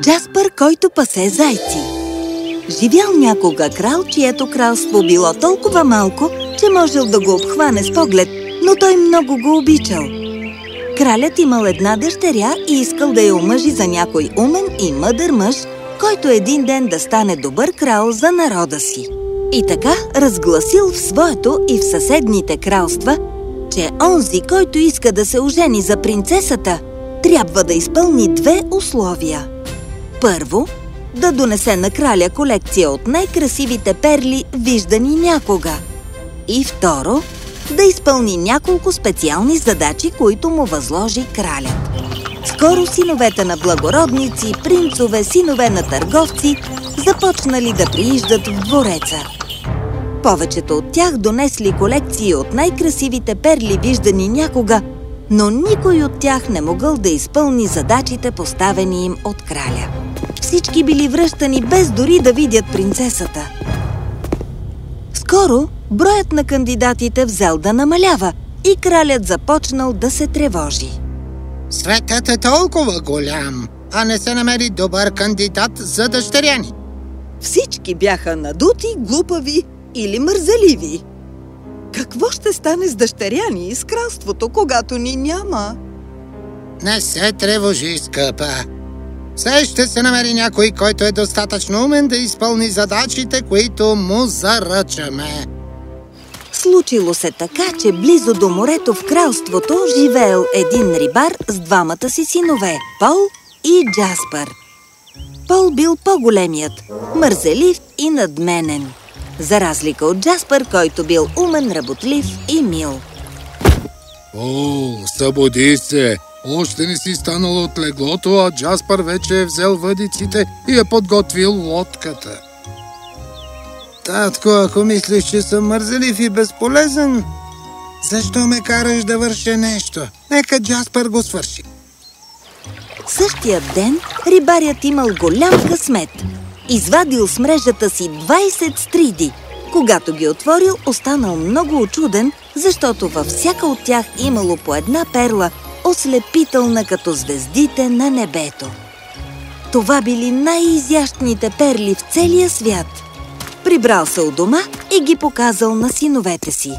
Джаспър, който пасе зайци Живял някога крал, чието кралство било толкова малко, че можел да го обхване с поглед, но той много го обичал. Кралят имал една дъщеря и искал да я омъжи за някой умен и мъдър мъж, който един ден да стане добър крал за народа си. И така разгласил в своето и в съседните кралства, че онзи, който иска да се ожени за принцесата, трябва да изпълни две условия. Първо, да донесе на краля колекция от най-красивите перли, виждани някога. И второ, да изпълни няколко специални задачи, които му възложи кралят. Скоро синовете на благородници, принцове, синове на търговци започнали да прииждат в двореца. Повечето от тях донесли колекции от най-красивите перли, виждани някога, но никой от тях не могъл да изпълни задачите, поставени им от краля. Всички били връщани без дори да видят принцесата. Скоро броят на кандидатите взел да намалява и кралят започнал да се тревожи. Светът е толкова голям, а не се намери добър кандидат за дъщеря ни. Всички бяха надути, глупави или мързеливи. Какво ще стане с дъщеря ни и с кралството, когато ни няма? Не се тревожи, скъпа. Все ще се намери някой, който е достатъчно умен да изпълни задачите, които му заръчаме. Случило се така, че близо до морето в кралството живеел един рибар с двамата си синове – Пол и Джаспър. Пол бил по-големият, мързелив и надменен. За разлика от Джаспър, който бил умен, работлив и мил. О, събуди се! Още не си станал от леглото, а Джаспър вече е взел въдиците и е подготвил лодката. Татко, ако мислиш, че съм мързелив и безполезен, защо ме караш да върша нещо? Нека Джаспър го свърши. Същия ден рибарят имал голям късмет. Извадил с мрежата си 20 стриди. Когато ги отворил, останал много очуден, защото във всяка от тях имало по една перла, ослепителна като звездите на небето. Това били най-изящните перли в целия свят. Прибрал се у дома и ги показал на синовете си.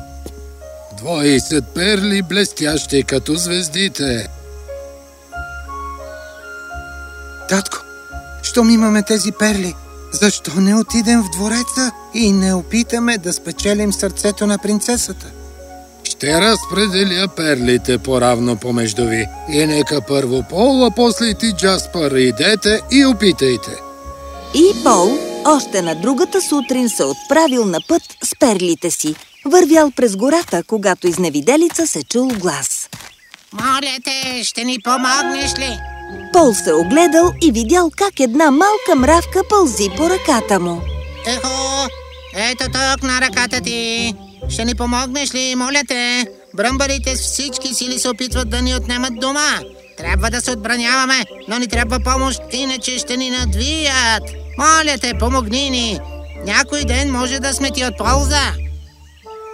20 перли блестящи като звездите. Татко, щом имаме тези перли, защо не отидем в двореца и не опитаме да спечелим сърцето на принцесата? Ще разпределя перлите по-равно помежду ви. И нека първо Пол, а после ти, Джаспър, идете и опитайте. И Пол още на другата сутрин се отправил на път с перлите си. Вървял през гората, когато изневиделица се чул глас. Моля те, ще ни помогнеш ли? Пол се огледал и видял как една малка мравка пълзи по ръката му. Ехо, ето тук на ръката ти. Ще ни помогнеш ли, моля те? Бръмбарите с всички сили се опитват да ни отнемат дома. Трябва да се отбраняваме, но ни трябва помощ, иначе ще ни надвият. Моля те, помогни ни. Някой ден може да сме ти от полза.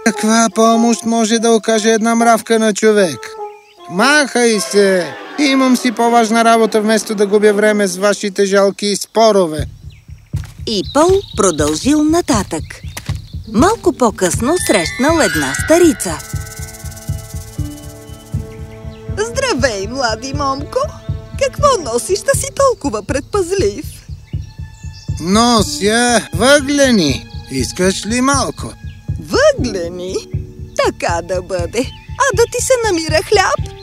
Каква помощ може да окаже една мравка на човек? Махай се! Имам си по-важна работа, вместо да губя време с вашите жалки спорове. И Пол продължил нататък. Малко по-късно срещнал една старица. Здравей, млади момко! Какво носиш да си толкова предпазлив? Нося въглени. Искаш ли малко? Въглени? Така да бъде. А да ти се намира хляб?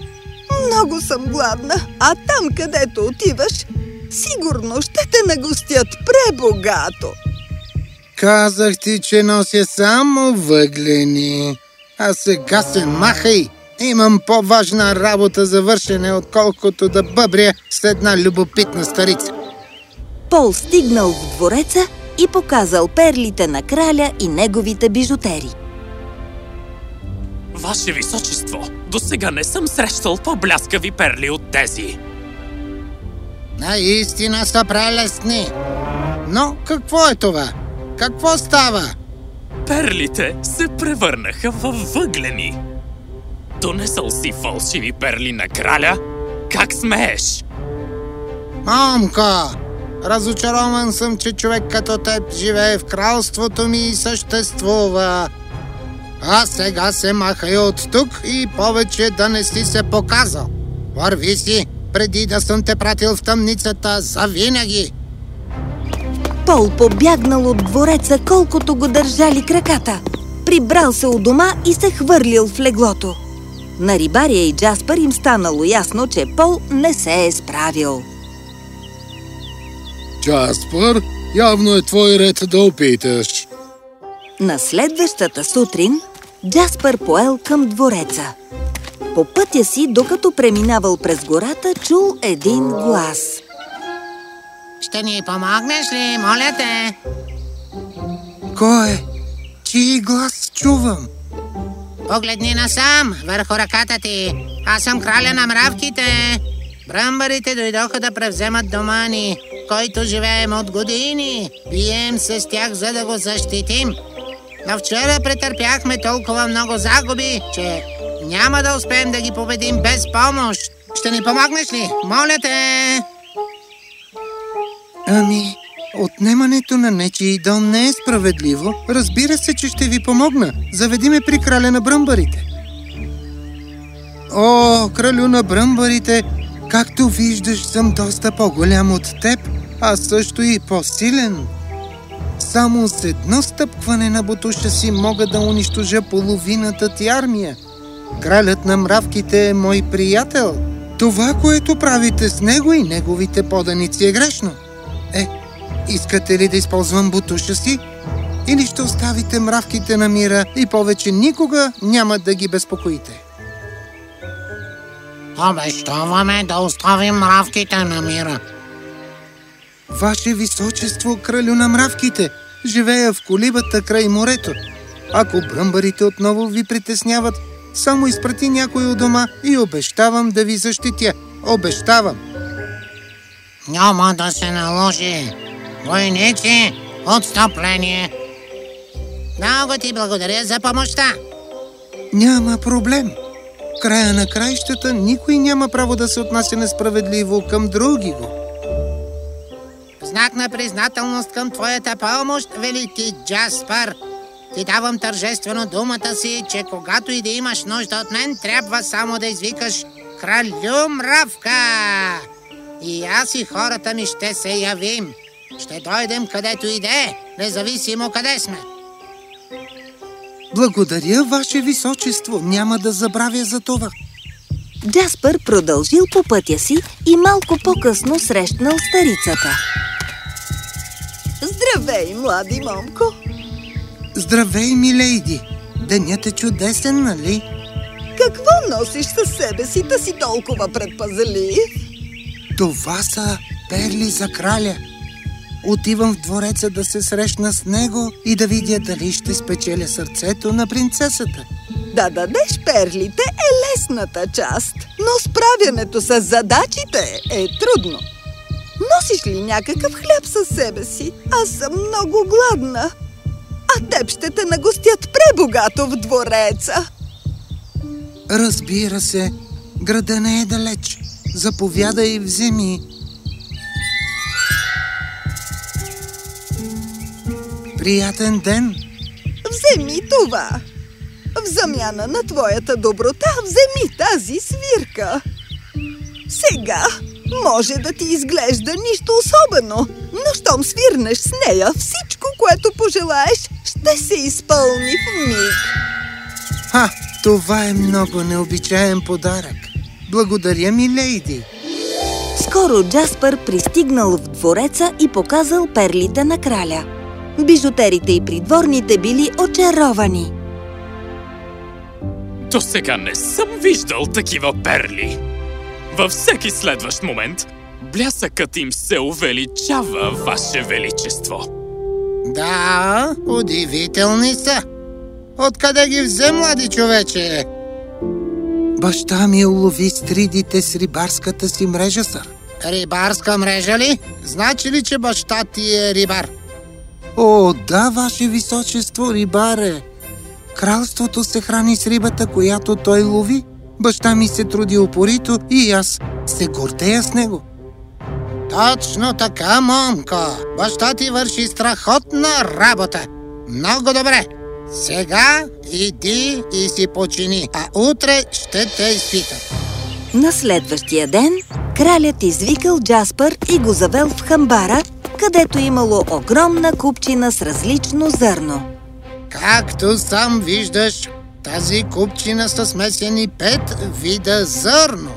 Много съм гладна, а там, където отиваш, сигурно ще те нагостят пребогато. Казах ти, че нося само въглени. А сега се махай! Имам по-важна работа за вършене, отколкото да бъбря с една любопитна старица. Пол стигнал в двореца и показал перлите на краля и неговите бижутери. Ваше Височество, до сега не съм срещал по-бляскави перли от тези. Наистина са прелестни. Но какво е това? Какво става? Перлите се превърнаха в въглени. Донесъл си фалшиви перли на краля? Как смееш? Мамка, разочарован съм, че човек като теб живее в кралството ми и съществува. А сега се махай от тук и повече да не си се показал. Върви си, преди да съм те пратил в тъмницата завинаги. Пол побягнал от двореца, колкото го държали краката. Прибрал се у дома и се хвърлил в леглото. На рибария и Джаспър им станало ясно, че Пол не се е справил. Джаспър, явно е твой ред да опиташ. На следващата сутрин Джаспър поел към двореца. По пътя си, докато преминавал през гората, чул един глас. Ще ни помогнеш ли, моля те? Кой е? Чий глас чувам? Погледни насам, върху ръката ти. Аз съм краля на мравките. Брамбарите дойдоха да превземат дома ни, който живеем от години. Бием се с тях, за да го защитим. Но вчера претърпяхме толкова много загуби, че няма да успеем да ги победим без помощ. Ще ни помогнеш ли? Моля те! Ами, отнемането на нечий дом не е справедливо. Разбира се, че ще ви помогна. Заведи ме при краля на бръмбарите. О, кралю на бръмбарите, както виждаш, съм доста по-голям от теб, а също и по-силен. Само с едно стъпкване на бутуша си мога да унищожа половината ти армия. Кралят на мравките е мой приятел. Това, което правите с него и неговите поданици е грешно. Е, искате ли да използвам бутуша си? Или ще оставите мравките на мира и повече никога няма да ги безпокоите? Обещаваме да оставим мравките на мира. Ваше височество, кралю на мравките, живея в колибата край морето. Ако бръмбарите отново ви притесняват, само изпрати някой от дома и обещавам да ви защитя. Обещавам! Няма да се наложи. Войници, отстъпление. Много ти благодаря за помощта. Няма проблем. Края на краищата никой няма право да се отнася несправедливо към други го. В знак на признателност към твоята помощ, велики Джаспар, ти давам тържествено думата си, че когато и да имаш нужда от мен, трябва само да извикаш Кралю Мравка. И аз и хората ми ще се явим. Ще дойдем където и да е, независимо къде сме. Благодаря, Ваше Височество. Няма да забравя за това. Джаспър продължил по пътя си и малко по-късно срещнал старицата. Здравей, млади момко! Здравей, милейди! Денят е чудесен, нали? Какво носиш със себе си да си толкова предпазлив? Това са перли за краля. Отивам в двореца да се срещна с него и да видя дали ще спечеля сърцето на принцесата. Да дадеш перлите е лесната част, но справянето с задачите е трудно. Носиш ли някакъв хляб със себе си? Аз съм много гладна. А теб ще те нагостят пребогато в двореца. Разбира се, града не е далеч. Заповядай и вземи. Приятен ден! Вземи това. В замяна на твоята доброта вземи тази свирка. Сега може да ти изглежда нищо особено, но щом свирнеш с нея, всичко, което пожелаеш, ще се изпълни в миг. Ха, това е много необичаен подарък. Благодаря ми, лейди. Скоро Джаспър пристигнал в двореца и показал перлите на краля. Бижутерите и придворните били очаровани. До сега не съм виждал такива перли. Във всеки следващ момент, блясъкът им се увеличава, Ваше Величество. Да, удивителни са. Откъде ги взе, млади човече? Баща ми улови стридите с рибарската си мрежа, сър. Рибарска мрежа ли? Значи ли, че баща ти е рибар? О, да, ваше височество, рибаре! Кралството се храни с рибата, която той лови. Баща ми се труди упорито и аз се гордея с него. Точно така, момко. Баща ти върши страхотна работа. Много добре. Сега иди и си почини, а утре ще те изпитат. На следващия ден кралят извикал Джаспър и го завел в хамбара, където имало огромна купчина с различно зърно. Както сам виждаш, тази купчина са смесени пет вида зърно.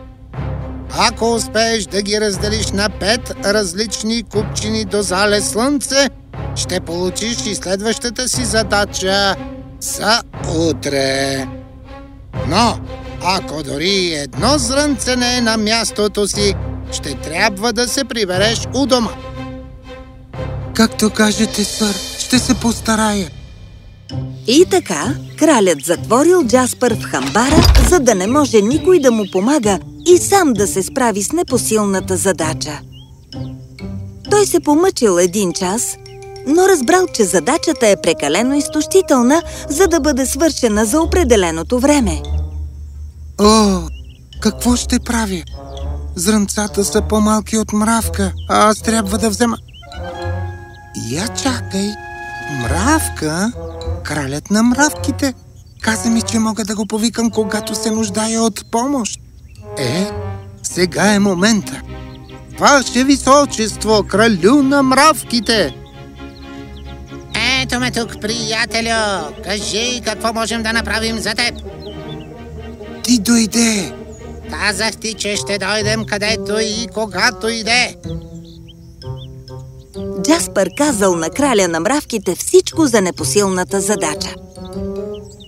Ако успееш да ги разделиш на пет различни купчини до зале слънце, ще получиш и следващата си задача за утре. Но, ако дори едно зрънце не е на мястото си, ще трябва да се прибереш у дома. Както кажете, сър, ще се постарая. И така, кралят затворил Джаспър в хамбара, за да не може никой да му помага и сам да се справи с непосилната задача. Той се помъчил един час, но разбрал, че задачата е прекалено изтощителна, за да бъде свършена за определеното време. О, какво ще правя? Зрънцата са по-малки от мравка, а аз трябва да взема... Я чакай, мравка? Кралят на мравките. Каза ми, че мога да го повикам, когато се нуждая от помощ. Е, сега е момента. Ваше височество, кралю на мравките! Ето ме тук, приятелю! Кажи какво можем да направим за теб? Ти дойде! Казах ти, че ще дойдем където и когато иде. Джаспър казал на краля на мравките всичко за непосилната задача.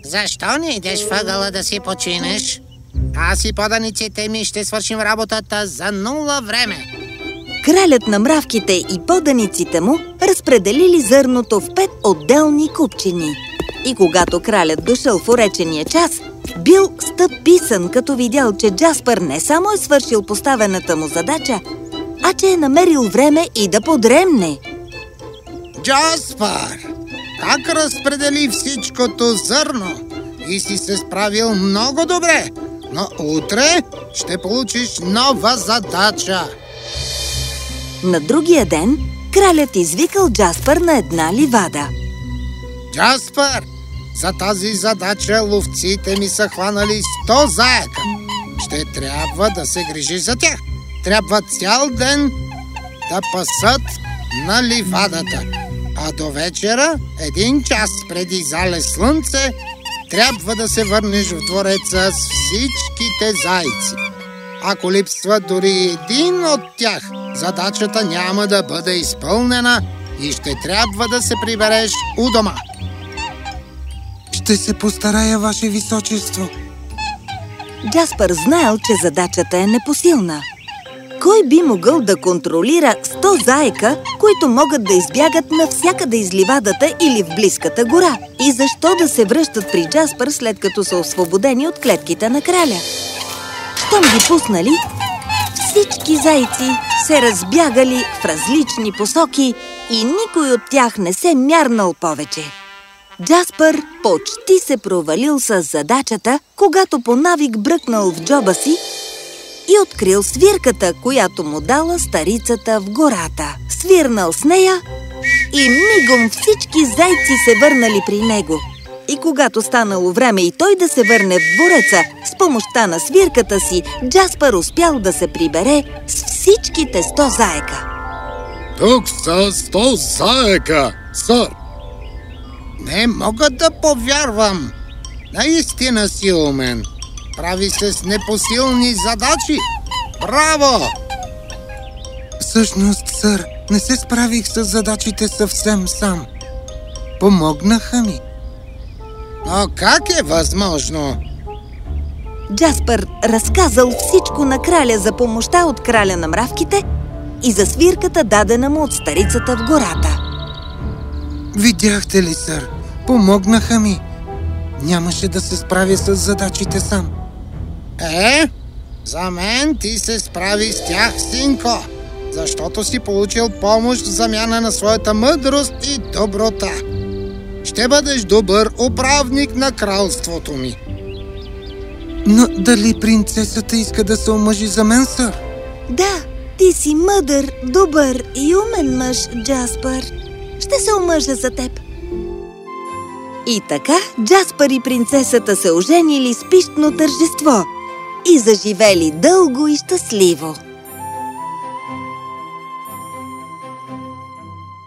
Защо не идеш въгъла да си починеш? Аз и поданиците ми ще свършим работата за нула време. Кралят на мравките и поданиците му разпределили зърното в пет отделни купчини. И когато кралят дошъл в уречения час, бил стъписан, като видял, че Джаспър не само е свършил поставената му задача, а че е намерил време и да подремне. Джаспър, как разпредели всичкото зърно? И си се справил много добре, но утре ще получиш нова задача. На другия ден кралят извикал Джаспър на една ливада. Джаспър, за тази задача ловците ми са хванали 100 заека. Ще трябва да се грижиш за тях. Трябва цял ден да пасат на ливадата. А до вечера, един час преди зале слънце, трябва да се върнеш в двореца с всичките зайци. Ако липсва дори един от тях, задачата няма да бъде изпълнена и ще трябва да се прибереш у дома. Ще се постарая, Ваше Височество. Джаспър знаел, че задачата е непосилна. Кой би могъл да контролира 100 заека, които могат да избягат навсякъде из ливадата или в близката гора? И защо да се връщат при Джаспър, след като са освободени от клетките на краля? Щом ги пуснали, всички зайци се разбягали в различни посоки и никой от тях не се мярнал повече. Джаспър почти се провалил с задачата, когато по навик бръкнал в джоба си и открил свирката, която му дала старицата в гората. Свирнал с нея и мигом всички зайци се върнали при него. И когато станало време и той да се върне в двореца, с помощта на свирката си, Джаспър успял да се прибере с всичките сто заека. Тук са сто заека, сър. Не мога да повярвам. Наистина си умен. Прави се с непосилни задачи. Браво! Всъщност, сър, не се справих с задачите съвсем сам. Помогнаха ми. Но как е възможно? Джаспър разказал всичко на краля за помощта от краля на мравките и за свирката дадена му от старицата в гората. Видяхте ли, сър? Помогнаха ми. Нямаше да се справя с задачите сам. Е, за мен ти се справи с тях, синко, защото си получил помощ в замяна на своята мъдрост и доброта. Ще бъдеш добър управник на кралството ми. Но дали принцесата иска да се омъжи за мен, сър? Да, ти си мъдър, добър и умен мъж, Джаспър. Ще се омъжа за теб. И така Джаспър и принцесата се оженили с пищно тържество и заживели дълго и щастливо.